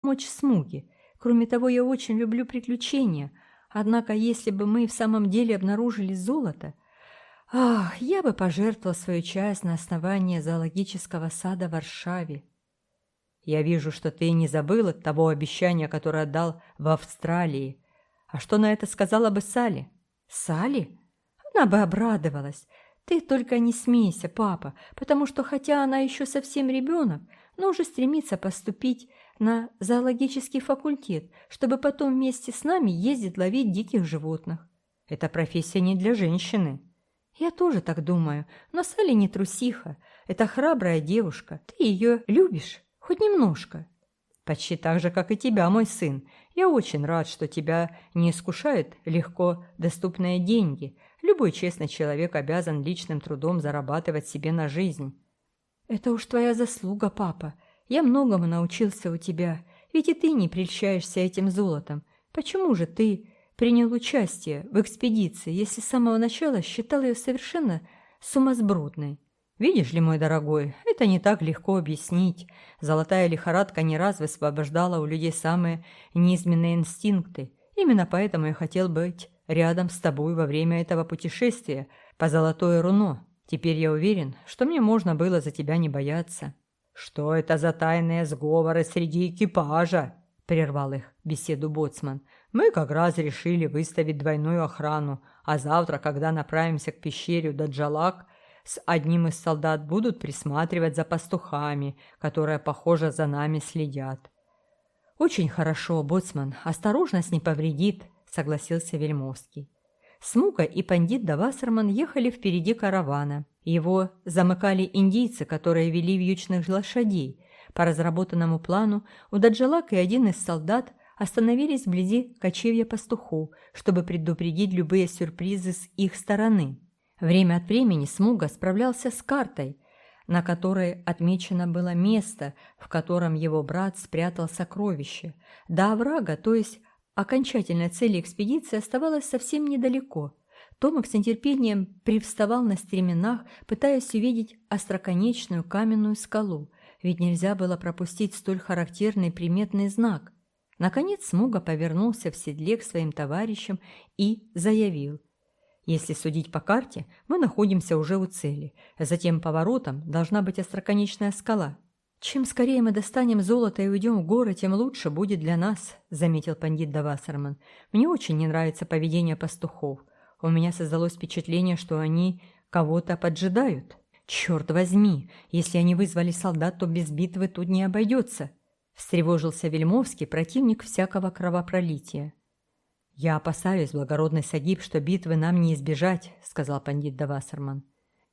помочь Смуге. Кроме того, я очень люблю приключения. Однако, если бы мы в самом деле обнаружили золото, ах, я бы пожертвовал свою часть на основание зоологического сада в Варшаве. Я вижу, что ты не забыл от того обещания, которое дал в Австралии. А что на это сказала бы Салли? Салли? Она бы обрадовалась. Ты только не смейся, папа, потому что хотя она еще совсем ребенок, но уже стремится поступить на зоологический факультет, чтобы потом вместе с нами ездить ловить диких животных. Это профессия не для женщины. Я тоже так думаю, но Салли не трусиха. Это храбрая девушка. Ты ее любишь? Хоть немножко. Почти так же, как и тебя, мой сын. Я очень рад, что тебя не искушают легко доступные деньги. Любой честный человек обязан личным трудом зарабатывать себе на жизнь. Это уж твоя заслуга, папа. Я многому научился у тебя. Ведь и ты не прельщаешься этим золотом. Почему же ты принял участие в экспедиции, если с самого начала считал ее совершенно сумасбродной? Видишь ли, мой дорогой, это не так легко объяснить. Золотая лихорадка не раз высвобождала у людей самые низменные инстинкты. Именно поэтому я хотел быть рядом с тобой во время этого путешествия по Золотое Руно. Теперь я уверен, что мне можно было за тебя не бояться». «Что это за тайные сговоры среди экипажа?» – прервал их беседу боцман. «Мы как раз решили выставить двойную охрану, а завтра, когда направимся к пещере Даджалак, с одним из солдат будут присматривать за пастухами, которые, похоже, за нами следят». «Очень хорошо, боцман, осторожность не повредит», – согласился Вельмовский. Смука и пандит Давасерман ехали впереди каравана. Его замыкали индийцы, которые вели вьючных лошадей. По разработанному плану у Даджалак и один из солдат остановились вблизи кочевья пастухов, чтобы предупредить любые сюрпризы с их стороны. Время от времени Смуга справлялся с картой, на которой отмечено было место, в котором его брат спрятал сокровище. До оврага, то есть Окончательной цели экспедиции оставалось совсем недалеко. Томик с нетерпением привставал на стременах, пытаясь увидеть остроконечную каменную скалу, ведь нельзя было пропустить столь характерный приметный знак. Наконец Смуга повернулся в седле к своим товарищам и заявил. «Если судить по карте, мы находимся уже у цели. Затем поворотом должна быть остроконечная скала. «Чем скорее мы достанем золото и уйдем в горы, тем лучше будет для нас», — заметил пандит Давасарман. «Мне очень не нравится поведение пастухов. У меня создалось впечатление, что они кого-то поджидают. Черт возьми, если они вызвали солдат, то без битвы тут не обойдется», — встревожился Вельмовский, противник всякого кровопролития. «Я опасаюсь, благородный Сагиб, что битвы нам не избежать», — сказал пандит Давасарман.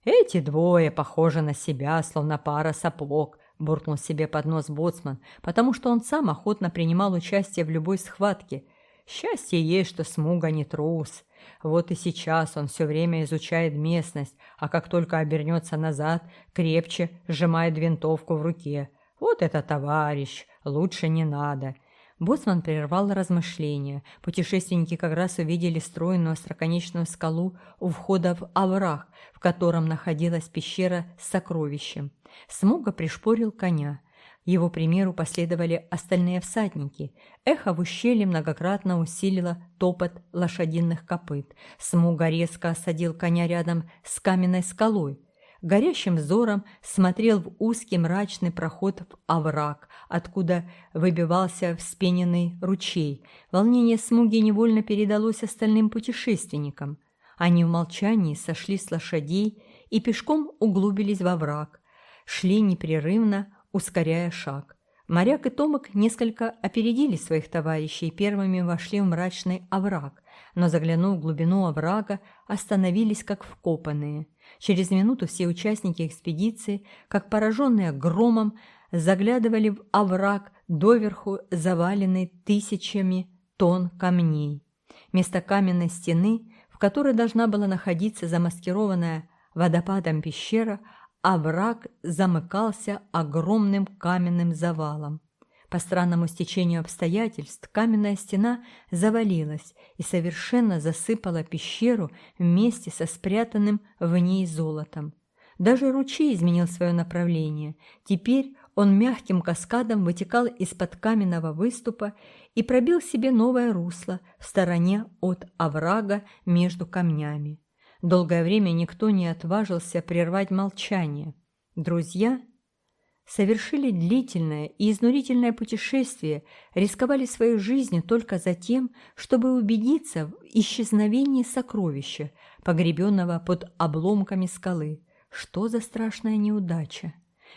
«Эти двое похожи на себя, словно пара сапог», – буркнул себе под нос боцман, потому что он сам охотно принимал участие в любой схватке. Счастье есть, что Смуга не трус. Вот и сейчас он все время изучает местность, а как только обернется назад, крепче сжимает винтовку в руке. Вот это товарищ, лучше не надо. Боцман прервал размышления. Путешественники как раз увидели стройную остроконечную скалу у входа в овраг, в котором находилась пещера с сокровищем. Смуга пришпорил коня. Его примеру последовали остальные всадники. Эхо в ущелье многократно усилило топот лошадиных копыт. Смуга резко осадил коня рядом с каменной скалой. Горящим взором смотрел в узкий мрачный проход в овраг, откуда выбивался вспененный ручей. Волнение Смуги невольно передалось остальным путешественникам. Они в молчании сошли с лошадей и пешком углубились во враг шли непрерывно, ускоряя шаг. Моряк и Томок несколько опередили своих товарищей и первыми вошли в мрачный овраг, но, заглянув в глубину оврага, остановились как вкопанные. Через минуту все участники экспедиции, как пораженные громом, заглядывали в овраг, доверху заваленный тысячами тонн камней. Вместо каменной стены, в которой должна была находиться замаскированная водопадом пещера, а враг замыкался огромным каменным завалом. По странному стечению обстоятельств каменная стена завалилась и совершенно засыпала пещеру вместе со спрятанным в ней золотом. Даже ручей изменил свое направление. Теперь он мягким каскадом вытекал из-под каменного выступа и пробил себе новое русло в стороне от оврага между камнями. Долгое время никто не отважился прервать молчание. Друзья совершили длительное и изнурительное путешествие, рисковали своей жизнью только за тем, чтобы убедиться в исчезновении сокровища, погребенного под обломками скалы. Что за страшная неудача?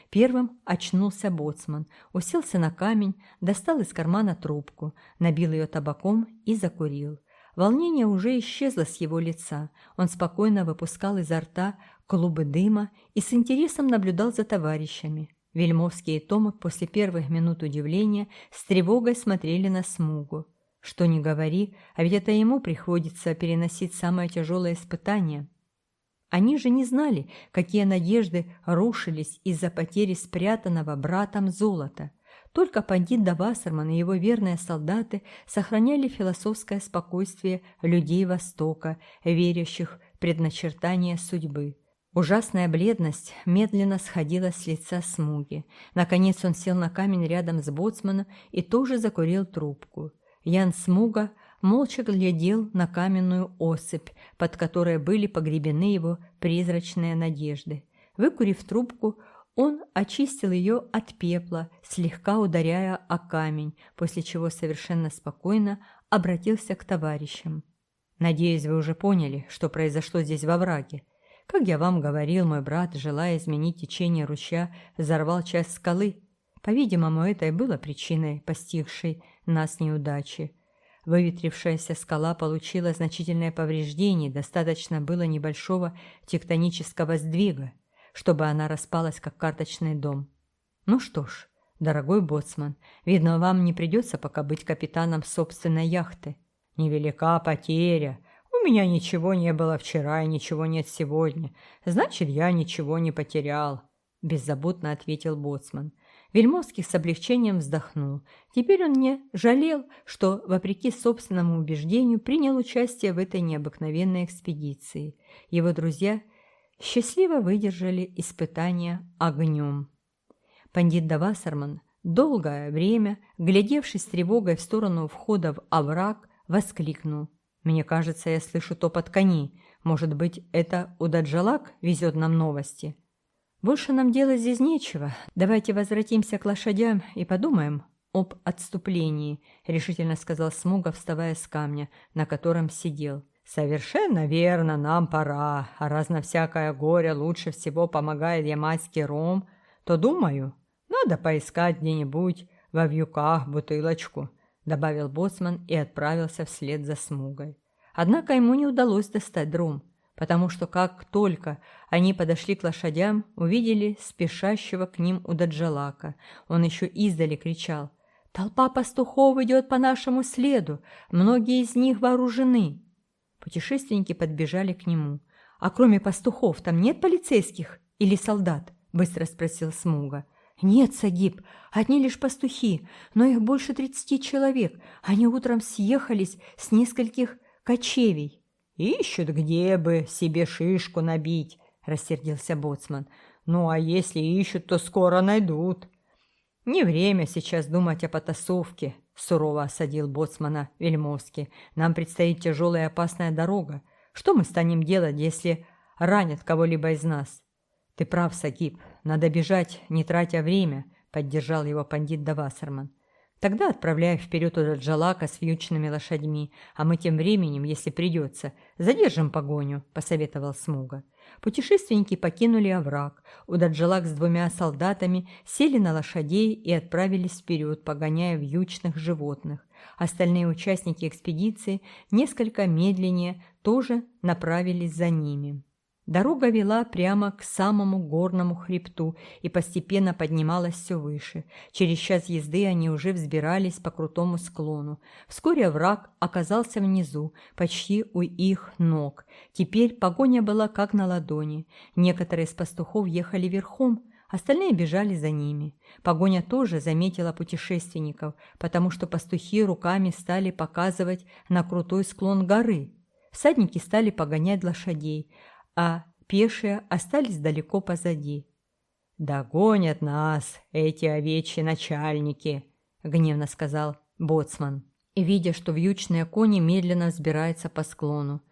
Первым очнулся боцман, уселся на камень, достал из кармана трубку, набил ее табаком и закурил. Волнение уже исчезло с его лица. Он спокойно выпускал изо рта клубы дыма и с интересом наблюдал за товарищами. Вельмовский и Томок после первых минут удивления с тревогой смотрели на Смугу. Что ни говори, а ведь это ему приходится переносить самое тяжелое испытание. Они же не знали, какие надежды рушились из-за потери спрятанного братом золота. Только пандит Давасарман и его верные солдаты сохраняли философское спокойствие людей Востока, верящих в предначертание судьбы. Ужасная бледность медленно сходила с лица Смуги. Наконец он сел на камень рядом с боцманом и тоже закурил трубку. Ян Смуга молча глядел на каменную осыпь, под которой были погребены его призрачные надежды. Выкурив трубку, он очистил ее от пепла, слегка ударяя о камень, после чего совершенно спокойно обратился к товарищам. «Надеюсь, вы уже поняли, что произошло здесь во враге. Как я вам говорил, мой брат, желая изменить течение ручья, взорвал часть скалы. По-видимому, это и было причиной постигшей нас неудачи. Выветрившаяся скала получила значительное повреждение, достаточно было небольшого тектонического сдвига, чтобы она распалась, как карточный дом. Ну что ж, дорогой боцман, видно, вам не придется пока быть капитаном собственной яхты. Невелика потеря. У меня ничего не было вчера и ничего нет сегодня. Значит, я ничего не потерял, беззаботно ответил боцман. Вельмовский с облегчением вздохнул. Теперь он не жалел, что, вопреки собственному убеждению, принял участие в этой необыкновенной экспедиции. Его друзья счастливо выдержали испытания огнем. Пандит Давасарман, долгое время, глядевший с тревогой в сторону входа в овраг, воскликнул. «Мне кажется, я слышу топот коней. Может быть, это Удаджалак везет нам новости?» «Больше нам делать здесь нечего. Давайте возвратимся к лошадям и подумаем об отступлении», — решительно сказал Смуга, вставая с камня, на котором сидел. «Совершенно верно, нам пора. А раз на всякое горе лучше всего помогает ямайский ром, то, думаю, надо поискать где-нибудь во вьюках бутылочку», — добавил боцман и отправился вслед за Смугой. Однако ему не удалось достать ром потому что как только они подошли к лошадям, увидели спешащего к ним Удаджалака. Он еще издали кричал «Толпа пастухов идет по нашему следу, многие из них вооружены». Путешественники подбежали к нему. «А кроме пастухов там нет полицейских или солдат?» – быстро спросил Смуга. «Нет, Сагиб, одни лишь пастухи, но их больше тридцати человек. Они утром съехались с нескольких кочевий». «Ищут, где бы себе шишку набить», – рассердился боцман. «Ну, а если ищут, то скоро найдут». «Не время сейчас думать о потасовке», – сурово осадил боцмана Вельмовский. «Нам предстоит тяжелая и опасная дорога. Что мы станем делать, если ранят кого-либо из нас?» «Ты прав, Сагиб. Надо бежать, не тратя время», – поддержал его пандит Давасарман. Тогда отправляй вперед Удаджалака с вьючными лошадьми, а мы тем временем, если придется, задержим погоню», – посоветовал Смуга. Путешественники покинули овраг. Удаджалак с двумя солдатами сели на лошадей и отправились вперед, погоняя вьючных животных. Остальные участники экспедиции несколько медленнее тоже направились за ними. Дорога вела прямо к самому горному хребту и постепенно поднималась все выше. Через час езды они уже взбирались по крутому склону. Вскоре враг оказался внизу, почти у их ног. Теперь погоня была как на ладони. Некоторые из пастухов ехали верхом, остальные бежали за ними. Погоня тоже заметила путешественников, потому что пастухи руками стали показывать на крутой склон горы. Всадники стали погонять лошадей – а пешие остались далеко позади. «Догонят нас эти овечьи начальники», — гневно сказал боцман, видя, что вьючные кони медленно взбираются по склону.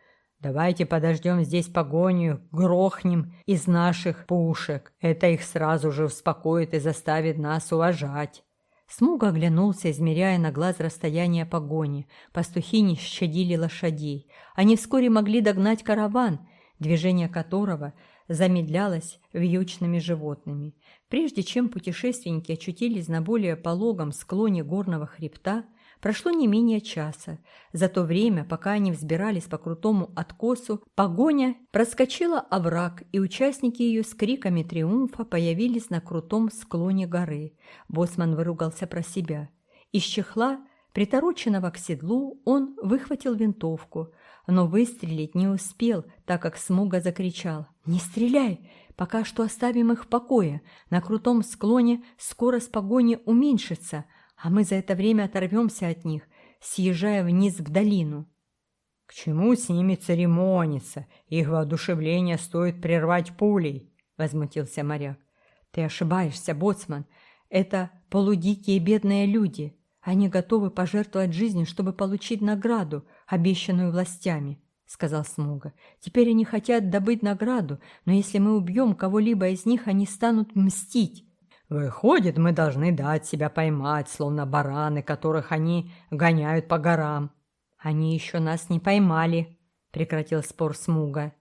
«Давайте подождем здесь погоню, грохнем из наших пушек. Это их сразу же успокоит и заставит нас уважать». Смуга оглянулся, измеряя на глаз расстояние погони. Пастухи не щадили лошадей. Они вскоре могли догнать караван, движение которого замедлялось вьючными животными. Прежде чем путешественники очутились на более пологом склоне горного хребта, Прошло не менее часа. За то время, пока они взбирались по крутому откосу, погоня проскочила овраг, и участники ее с криками триумфа появились на крутом склоне горы. Боссман выругался про себя. Из чехла, притороченного к седлу, он выхватил винтовку, но выстрелить не успел, так как Смуга закричал «Не стреляй! Пока что оставим их в покое. На крутом склоне скорость погони уменьшится, а мы за это время оторвемся от них, съезжая вниз в долину. К чему с ними церемониться? Их воодушевление стоит прервать пулей, возмутился моряк. Ты ошибаешься, боцман. Это полудикие бедные люди. Они готовы пожертвовать жизнью, чтобы получить награду, обещанную властями, сказал Смуга. Теперь они хотят добыть награду, но если мы убьем кого-либо из них, они станут мстить. Выходит, мы должны дать себя поймать, словно бараны, которых они гоняют по горам. Они еще нас не поймали, прекратил спор Смуга.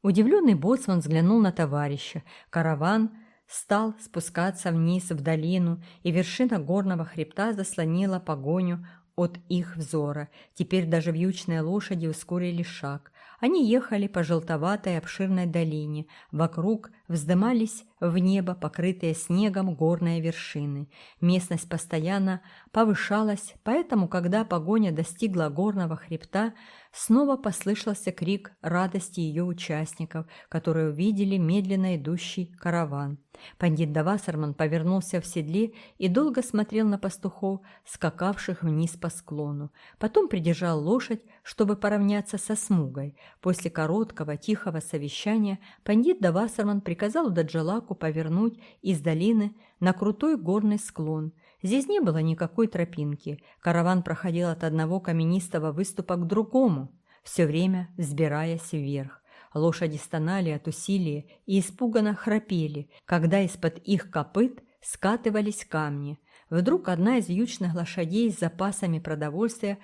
Удивленный боцман взглянул на товарища. Караван стал спускаться вниз в долину, и вершина горного хребта заслонила погоню от их взора. Теперь даже вьючные лошади ускорили шаг. Они ехали по желтоватой обширной долине. Вокруг вздымались в небо покрытые снегом горные вершины. Местность постоянно повышалась, поэтому, когда погоня достигла горного хребта, снова послышался крик радости ее участников, которые увидели медленно идущий караван. Пандит Давасарман повернулся в седле и долго смотрел на пастухов, скакавших вниз по склону. Потом придержал лошадь, чтобы поравняться со смугой. После короткого, тихого совещания пандит Давасарман приказал Даджалаку повернуть из долины на крутой горный склон. Здесь не было никакой тропинки. Караван проходил от одного каменистого выступа к другому, все время взбираясь вверх. Лошади стонали от усилия и испуганно храпели, когда из-под их копыт скатывались камни. Вдруг одна из вьючных лошадей с запасами продовольствия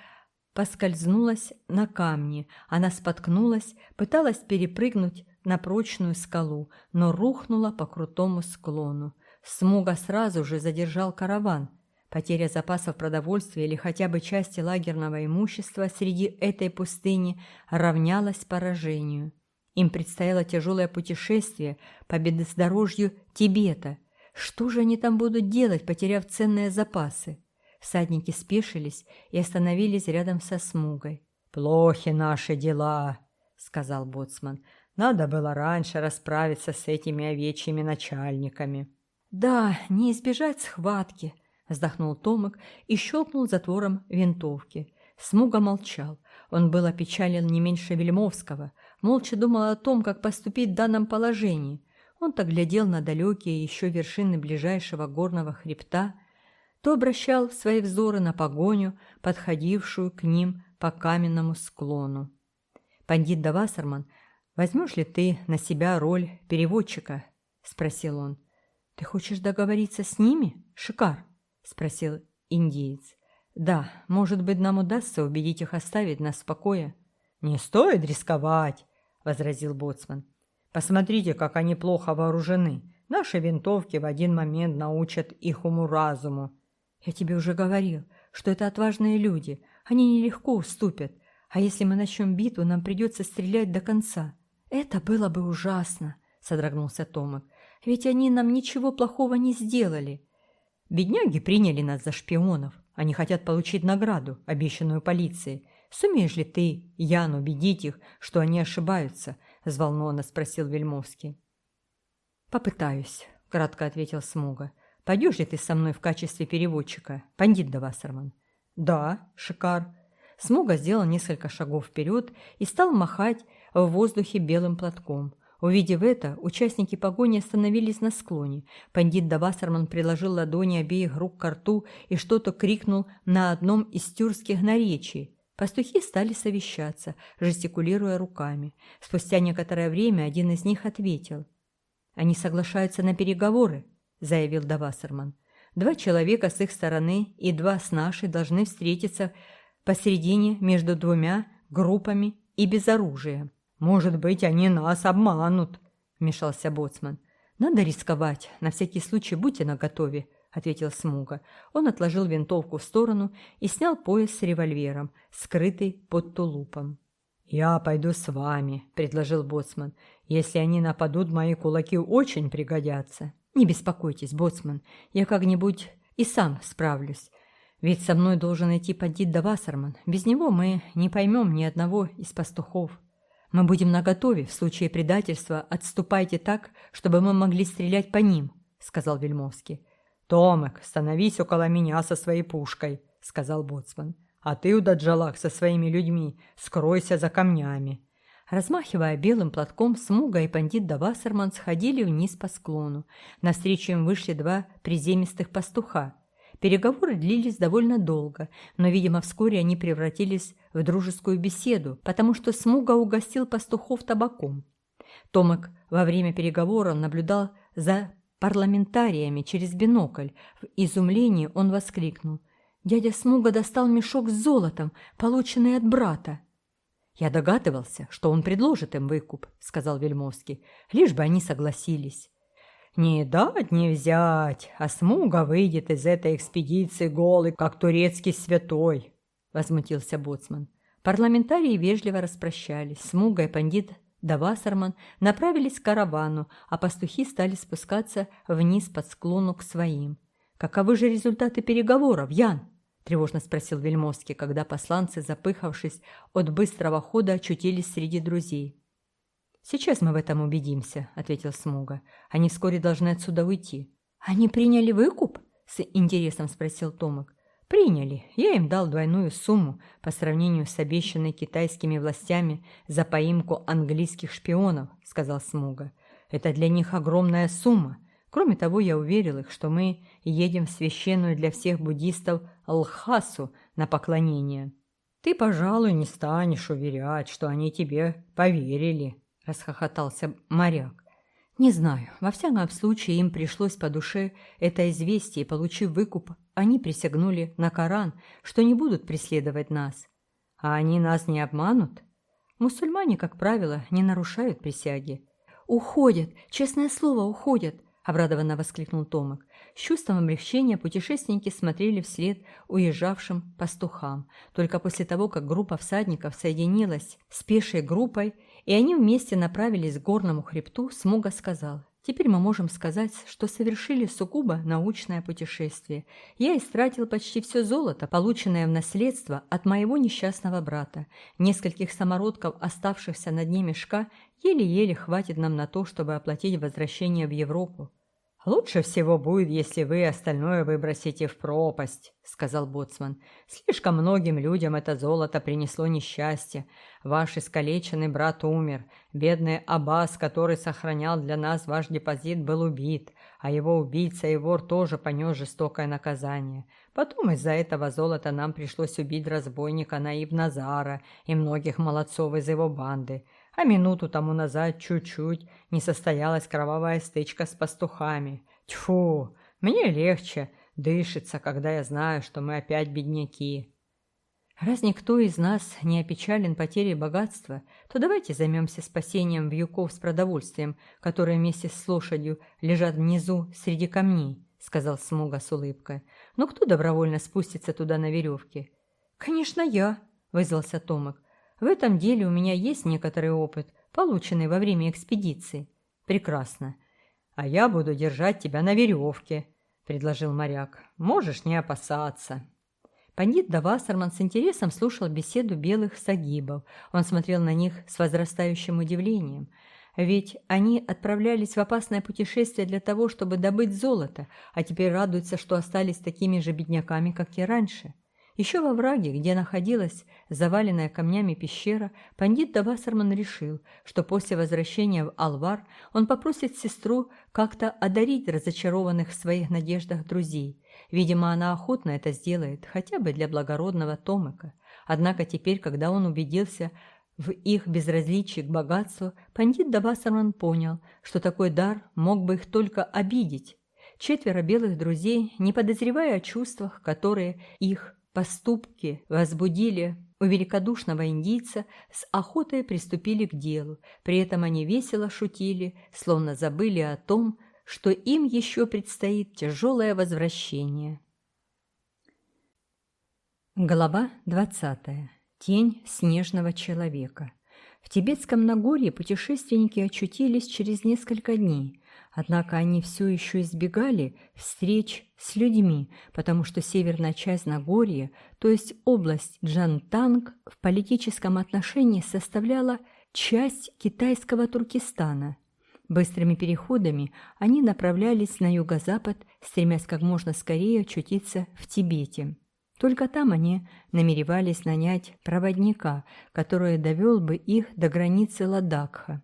поскользнулась на камни. Она споткнулась, пыталась перепрыгнуть на прочную скалу, но рухнула по крутому склону. Смуга сразу же задержал караван. Потеря запасов продовольствия или хотя бы части лагерного имущества среди этой пустыни равнялась поражению. Им предстояло тяжелое путешествие по бездорожью Тибета. Что же они там будут делать, потеряв ценные запасы? Всадники спешились и остановились рядом со Смугой. «Плохи наши дела», — сказал боцман. «Надо было раньше расправиться с этими овечьими начальниками». «Да, не избежать схватки», — вздохнул Томик и щелкнул затвором винтовки. Смуга молчал. Он был опечален не меньше Вельмовского, молча думал о том, как поступить в данном положении. Он то глядел на далекие еще вершины ближайшего горного хребта, то обращал свои взоры на погоню, подходившую к ним по каменному склону. «Пандит Давасарман, возьмешь ли ты на себя роль переводчика?» — спросил он. «Ты хочешь договориться с ними, Шикар?» – спросил индиец. «Да, может быть, нам удастся убедить их оставить нас в покое». «Не стоит рисковать», – возразил Боцман. «Посмотрите, как они плохо вооружены. Наши винтовки в один момент научат их уму-разуму». «Я тебе уже говорил, что это отважные люди. Они нелегко уступят. А если мы начнем битву, нам придется стрелять до конца». «Это было бы ужасно», – содрогнулся Томик. Ведь они нам ничего плохого не сделали. Бедняги приняли нас за шпионов. Они хотят получить награду, обещанную полицией. Сумеешь ли ты, Ян, убедить их, что они ошибаются?» – взволнованно спросил Вельмовский. «Попытаюсь», – кратко ответил Смуга. «Пойдешь ли ты со мной в качестве переводчика, пандит Давасарман?» «Да, Шикар». Смуга сделал несколько шагов вперед и стал махать в воздухе белым платком – Увидев это, участники погони остановились на склоне. Пандит Давасарман приложил ладони обеих рук к рту и что-то крикнул на одном из тюркских наречий. Пастухи стали совещаться, жестикулируя руками. Спустя некоторое время один из них ответил. «Они соглашаются на переговоры», — заявил Давасарман. «Два человека с их стороны и два с нашей должны встретиться посередине между двумя группами и без оружия». «Может быть, они нас обманут», — вмешался боцман. «Надо рисковать. На всякий случай будьте наготове», — ответил Смуга. Он отложил винтовку в сторону и снял пояс с револьвером, скрытый под тулупом. «Я пойду с вами», — предложил боцман. «Если они нападут, мои кулаки очень пригодятся». «Не беспокойтесь, боцман, я как-нибудь и сам справлюсь. Ведь со мной должен идти пандит Давасарман. Без него мы не поймем ни одного из пастухов». Мы будем наготове в случае предательства. Отступайте так, чтобы мы могли стрелять по ним», — сказал Вельмовский. «Томек, становись около меня со своей пушкой», — сказал Боцман. «А ты, Удаджалак, со своими людьми, скройся за камнями». Размахивая белым платком, Смуга и пандит Давасерман сходили вниз по склону. Навстречу им вышли два приземистых пастуха — Переговоры длились довольно долго, но, видимо, вскоре они превратились в дружескую беседу, потому что Смуга угостил пастухов табаком. Томик во время переговора наблюдал за парламентариями через бинокль. В изумлении он воскликнул. «Дядя Смуга достал мешок с золотом, полученный от брата». «Я догадывался, что он предложит им выкуп», — сказал Вельмовский, — «лишь бы они согласились». Не дать не взять, а Смуга выйдет из этой экспедиции голый, как турецкий святой, возмутился боцман. Парламентарии вежливо распрощались. Смуга и пандит Давасарман направились к каравану, а пастухи стали спускаться вниз под склону к своим. «Каковы же результаты переговоров, Ян?» – тревожно спросил Вельмовский, когда посланцы, запыхавшись от быстрого хода, очутились среди друзей. «Сейчас мы в этом убедимся», — ответил Смуга. «Они вскоре должны отсюда уйти». «Они приняли выкуп?» — с интересом спросил Томик. «Приняли. Я им дал двойную сумму по сравнению с обещанной китайскими властями за поимку английских шпионов», — сказал Смуга. «Это для них огромная сумма. Кроме того, я уверил их, что мы едем в священную для всех буддистов Лхасу на поклонение. Ты, пожалуй, не станешь уверять, что они тебе поверили» расхохотался моряк. Не знаю, во всяком случае им пришлось по душе это известие, получив выкуп, они присягнули на Коран, что не будут преследовать нас. А они нас не обманут? Мусульмане, как правило, не нарушают присяги. «Уходят! Честное слово, уходят!» – обрадованно воскликнул Томик. С чувством облегчения путешественники смотрели вслед уезжавшим пастухам. Только после того, как группа всадников соединилась с пешей группой – и они вместе направились к горному хребту, Смуга сказал, «Теперь мы можем сказать, что совершили сугубо научное путешествие. Я истратил почти все золото, полученное в наследство от моего несчастного брата. Нескольких самородков, оставшихся на дне мешка, еле-еле хватит нам на то, чтобы оплатить возвращение в Европу. «Лучше всего будет, если вы остальное выбросите в пропасть», — сказал Боцман. «Слишком многим людям это золото принесло несчастье. Ваш искалеченный брат умер. Бедный Аббас, который сохранял для нас ваш депозит, был убит, а его убийца и вор тоже понес жестокое наказание. Потом из-за этого золота нам пришлось убить разбойника Наиб Назара и многих молодцов из его банды а минуту тому назад чуть-чуть не состоялась кровавая стычка с пастухами. Тьфу, мне легче дышится, когда я знаю, что мы опять бедняки. Раз никто из нас не опечален потерей богатства, то давайте займемся спасением вьюков с продовольствием, которые вместе с лошадью лежат внизу среди камней, сказал Смуга с улыбкой. Но кто добровольно спустится туда на веревке? Конечно, я, вызвался Томик. В этом деле у меня есть некоторый опыт, полученный во время экспедиции. Прекрасно. А я буду держать тебя на веревке, предложил моряк. Можешь не опасаться. Пандит Давасарман с интересом слушал беседу белых сагибов. Он смотрел на них с возрастающим удивлением. Ведь они отправлялись в опасное путешествие для того, чтобы добыть золото, а теперь радуются, что остались такими же бедняками, как и раньше. Еще во враге, где находилась заваленная камнями пещера, пандит Давасарман решил, что после возвращения в Алвар он попросит сестру как-то одарить разочарованных в своих надеждах друзей. Видимо, она охотно это сделает, хотя бы для благородного Томыка. Однако теперь, когда он убедился в их безразличии к богатству, пандит Давасарман понял, что такой дар мог бы их только обидеть. Четверо белых друзей, не подозревая о чувствах, которые их поступки возбудили у великодушного индийца, с охотой приступили к делу. При этом они весело шутили, словно забыли о том, что им еще предстоит тяжелое возвращение. Глава 20. Тень снежного человека. В Тибетском Нагорье путешественники очутились через несколько дней – Однако они все еще избегали встреч с людьми, потому что северная часть Нагорья, то есть область Джантанг, в политическом отношении составляла часть китайского Туркестана. Быстрыми переходами они направлялись на юго-запад, стремясь как можно скорее очутиться в Тибете. Только там они намеревались нанять проводника, который довел бы их до границы Ладакха.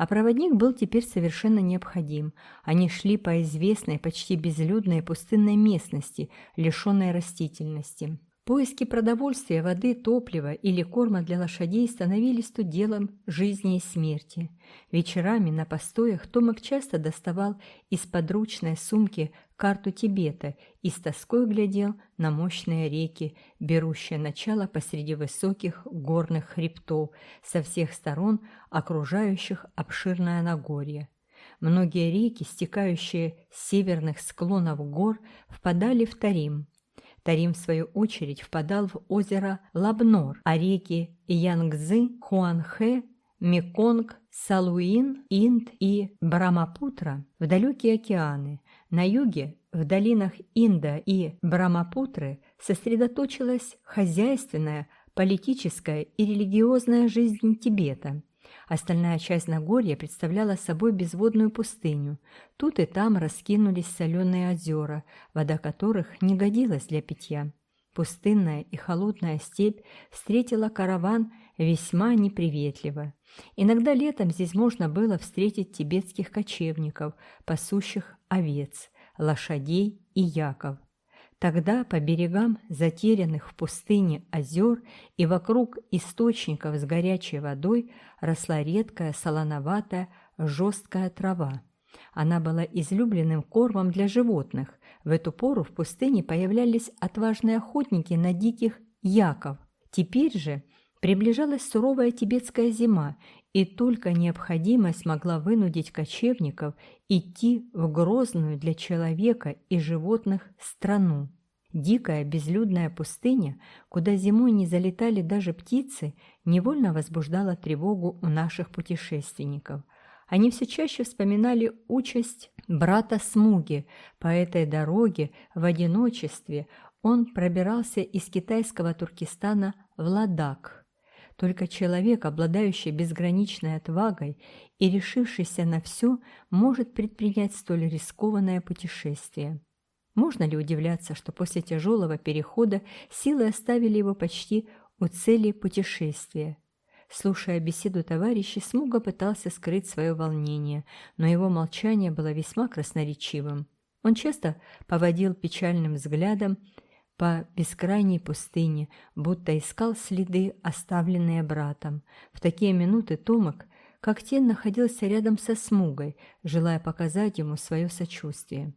А проводник был теперь совершенно необходим. Они шли по известной, почти безлюдной пустынной местности, лишенной растительности. Поиски продовольствия, воды, топлива или корма для лошадей становились тут делом жизни и смерти. Вечерами на постоях Томак часто доставал из подручной сумки карту Тибета и с тоской глядел на мощные реки, берущие начало посреди высоких горных хребтов, со всех сторон окружающих обширное Нагорье. Многие реки, стекающие с северных склонов гор, впадали в Тарим. Тарим, в свою очередь, впадал в озеро Лабнор, а реки Янгзы, Хуанхэ, Меконг, Салуин, Инд и Брамапутра в далекие океаны, на юге, в долинах Инда и Брамапутры, сосредоточилась хозяйственная, политическая и религиозная жизнь Тибета. Остальная часть Нагорья представляла собой безводную пустыню. Тут и там раскинулись соленые озера, вода которых не годилась для питья. Пустынная и холодная степь встретила караван весьма неприветливо. Иногда летом здесь можно было встретить тибетских кочевников, пасущих овец, лошадей и яков. Тогда по берегам затерянных в пустыне озер и вокруг источников с горячей водой росла редкая солоноватая жесткая трава. Она была излюбленным кормом для животных. В эту пору в пустыне появлялись отважные охотники на диких яков. Теперь же приближалась суровая тибетская зима, и только необходимость могла вынудить кочевников идти в грозную для человека и животных страну. Дикая безлюдная пустыня, куда зимой не залетали даже птицы, невольно возбуждала тревогу у наших путешественников. Они все чаще вспоминали участь брата Смуги. По этой дороге в одиночестве он пробирался из китайского Туркестана в Ладак – только человек, обладающий безграничной отвагой и решившийся на все, может предпринять столь рискованное путешествие. Можно ли удивляться, что после тяжелого перехода силы оставили его почти у цели путешествия? Слушая беседу товарищей, Смуга пытался скрыть свое волнение, но его молчание было весьма красноречивым. Он часто поводил печальным взглядом по бескрайней пустыне, будто искал следы, оставленные братом. В такие минуты Томок, как тень, находился рядом со Смугой, желая показать ему свое сочувствие.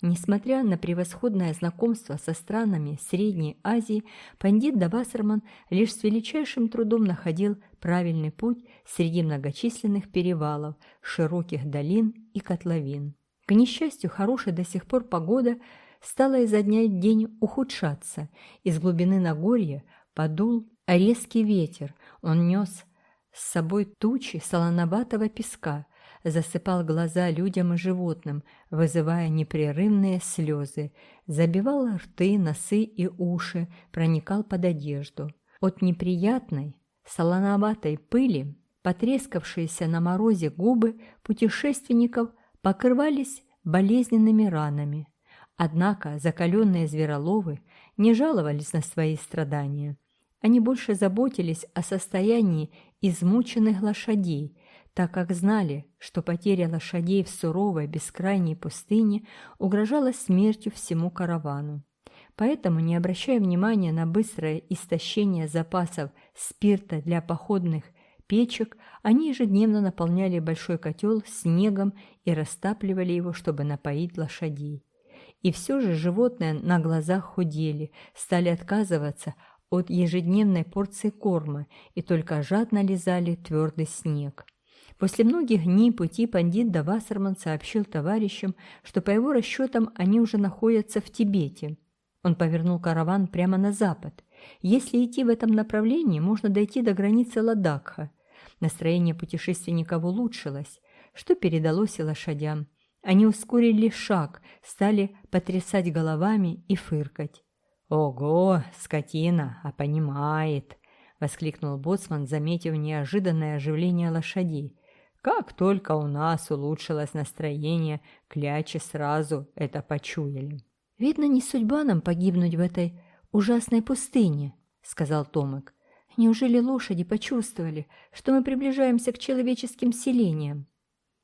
Несмотря на превосходное знакомство со странами Средней Азии, пандит Давасарман лишь с величайшим трудом находил правильный путь среди многочисленных перевалов, широких долин и котловин. К несчастью, хорошая до сих пор погода – стала изо дня в день ухудшаться. Из глубины Нагорья подул резкий ветер. Он нес с собой тучи солоноватого песка, засыпал глаза людям и животным, вызывая непрерывные слезы, забивал рты, носы и уши, проникал под одежду. От неприятной, солоноватой пыли, потрескавшиеся на морозе губы путешественников покрывались болезненными ранами. Однако закаленные звероловы не жаловались на свои страдания. Они больше заботились о состоянии измученных лошадей, так как знали, что потеря лошадей в суровой бескрайней пустыне угрожала смертью всему каравану. Поэтому, не обращая внимания на быстрое истощение запасов спирта для походных печек, они ежедневно наполняли большой котел снегом и растапливали его, чтобы напоить лошадей. И все же животные на глазах худели, стали отказываться от ежедневной порции корма и только жадно лизали твердый снег. После многих дней пути пандит Давасарман сообщил товарищам, что по его расчетам они уже находятся в Тибете. Он повернул караван прямо на запад. Если идти в этом направлении, можно дойти до границы Ладакха. Настроение путешественников улучшилось, что передалось и лошадям. Они ускорили шаг, стали потрясать головами и фыркать. «Ого, скотина, а понимает!» — воскликнул боцман, заметив неожиданное оживление лошадей. «Как только у нас улучшилось настроение, клячи сразу это почуяли». «Видно, не судьба нам погибнуть в этой ужасной пустыне», — сказал Томик. «Неужели лошади почувствовали, что мы приближаемся к человеческим селениям?»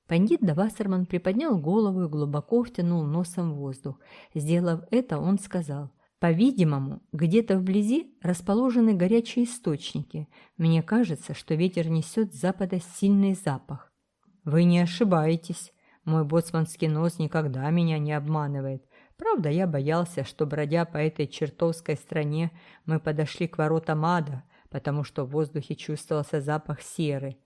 Пандит Давасарман приподнял голову и глубоко втянул носом воздух. Сделав это, он сказал, «По-видимому, где-то вблизи расположены горячие источники. Мне кажется, что ветер несет с запада сильный запах». «Вы не ошибаетесь. Мой боцманский нос никогда меня не обманывает. Правда, я боялся, что, бродя по этой чертовской стране, мы подошли к воротам ада, потому что в воздухе чувствовался запах серы.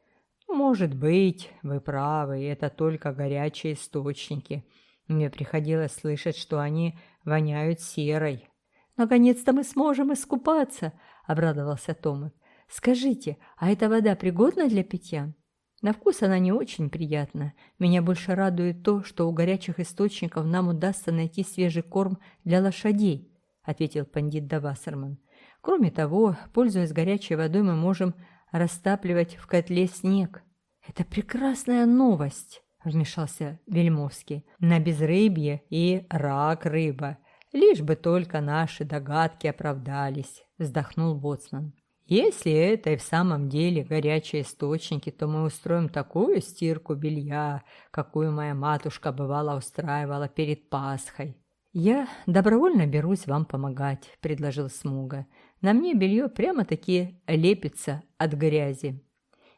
«Может быть, вы правы, это только горячие источники. Мне приходилось слышать, что они воняют серой». «Наконец-то мы сможем искупаться!» — обрадовался Томик. «Скажите, а эта вода пригодна для питья?» На вкус она не очень приятна. Меня больше радует то, что у горячих источников нам удастся найти свежий корм для лошадей, ответил пандит Давасарман. Кроме того, пользуясь горячей водой, мы можем растапливать в котле снег. «Это прекрасная новость!» — вмешался Вельмовский. «На безрыбье и рак рыба. Лишь бы только наши догадки оправдались», — вздохнул Боцман. «Если это и в самом деле горячие источники, то мы устроим такую стирку белья, какую моя матушка бывала устраивала перед Пасхой». «Я добровольно берусь вам помогать», — предложил Смуга. «На мне белье прямо-таки лепится от грязи».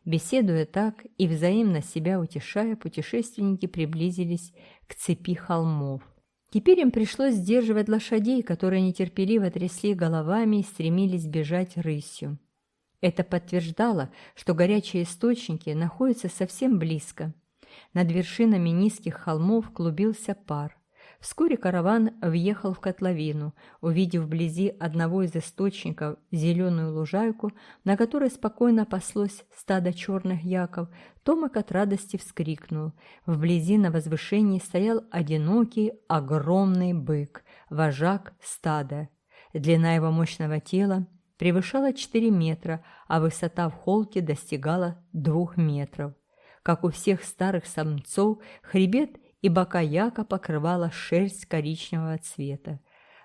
Беседуя так и взаимно себя утешая, путешественники приблизились к цепи холмов. Теперь им пришлось сдерживать лошадей, которые нетерпеливо трясли головами и стремились бежать рысью. Это подтверждало, что горячие источники находятся совсем близко. Над вершинами низких холмов клубился пар. Вскоре караван въехал в котловину, увидев вблизи одного из источников зеленую лужайку, на которой спокойно паслось стадо черных яков, Томак от радости вскрикнул. Вблизи на возвышении стоял одинокий, огромный бык, вожак стада. Длина его мощного тела превышала 4 метра, а высота в холке достигала 2 метров. Как у всех старых самцов, хребет и бока яка покрывала шерсть коричневого цвета.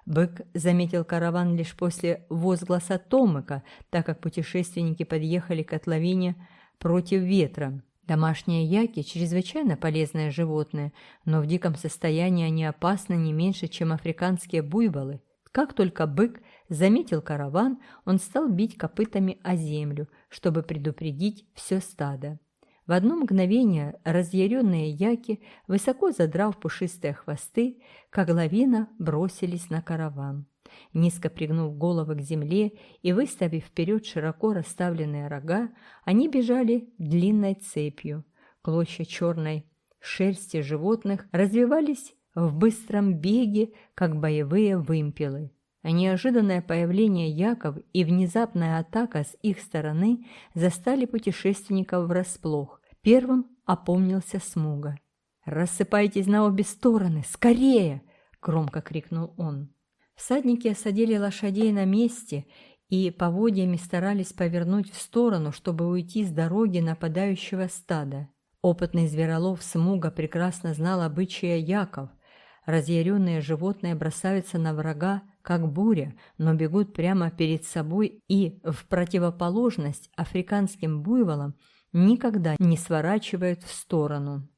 Бык заметил караван лишь после возгласа Томыка, так как путешественники подъехали к котловине против ветра. Домашние яки – чрезвычайно полезное животное, но в диком состоянии они опасны не меньше, чем африканские буйволы. Как только бык заметил караван, он стал бить копытами о землю, чтобы предупредить все стадо. В одно мгновение разъяренные яки, высоко задрав пушистые хвосты, как лавина бросились на караван. Низко пригнув головы к земле и выставив вперед широко расставленные рога, они бежали длинной цепью. Клочья черной шерсти животных развивались в быстром беге, как боевые вымпелы неожиданное появление Яков и внезапная атака с их стороны застали путешественников врасплох. Первым опомнился Смуга. «Рассыпайтесь на обе стороны! Скорее!» – громко крикнул он. Всадники осадили лошадей на месте и поводьями старались повернуть в сторону, чтобы уйти с дороги нападающего стада. Опытный зверолов Смуга прекрасно знал обычаи Яков – Разъяренные животные бросаются на врага, как буря, но бегут прямо перед собой и, в противоположность африканским буйволам, никогда не сворачивают в сторону.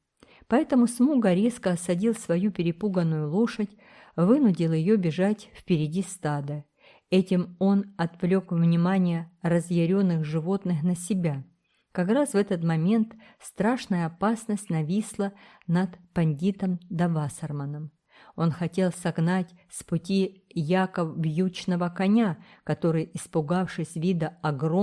Поэтому Смуга резко осадил свою перепуганную лошадь, вынудил ее бежать впереди стада. Этим он отвлек внимание разъяренных животных на себя. Как раз в этот момент страшная опасность нависла над пандитом Давасарманом. Он хотел согнать с пути Яков вьючного коня, который, испугавшись вида огромного,